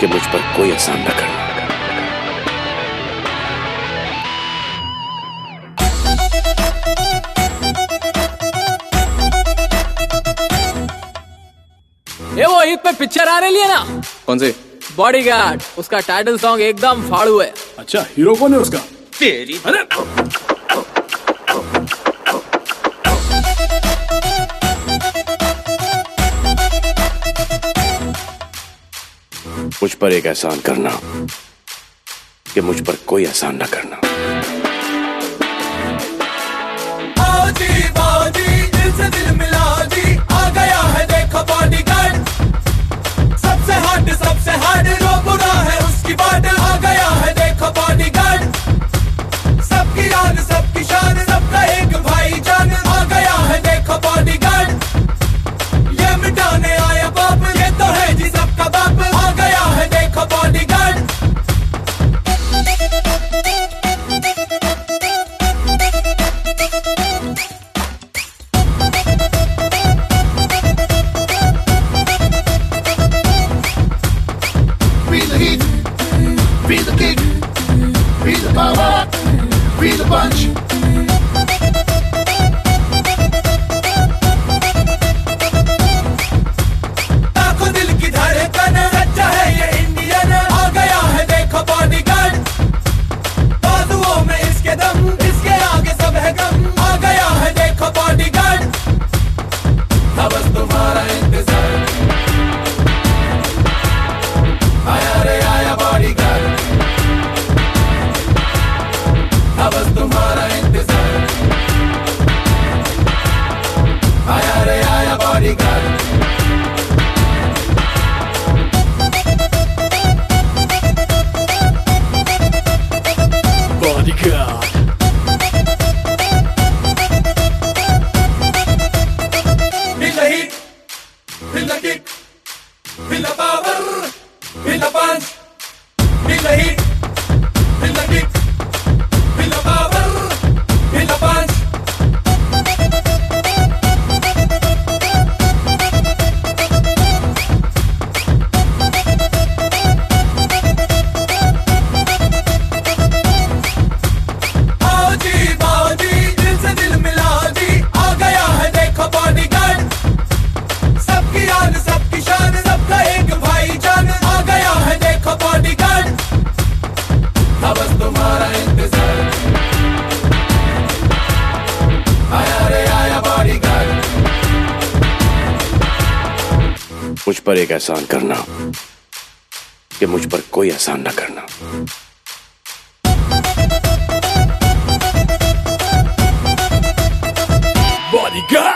कि मुझ पर कोई आसान न करना ये वो ईद पे पिक्चर आने लिए ना कौन सी बॉडीगार्ड उसका टाइटल सॉन्ग एकदम फाड़ू है अच्छा हीरो कौन है उसका तेरी अरे मुझ पर एक एहसान करना कि मुझ पर कोई एहसान ना करना। Be the kick, be the power, be the punch. मुझ पर एक एहसान करना कि मुझ पर कोई एहसान ना करना। बॉडीगार्ड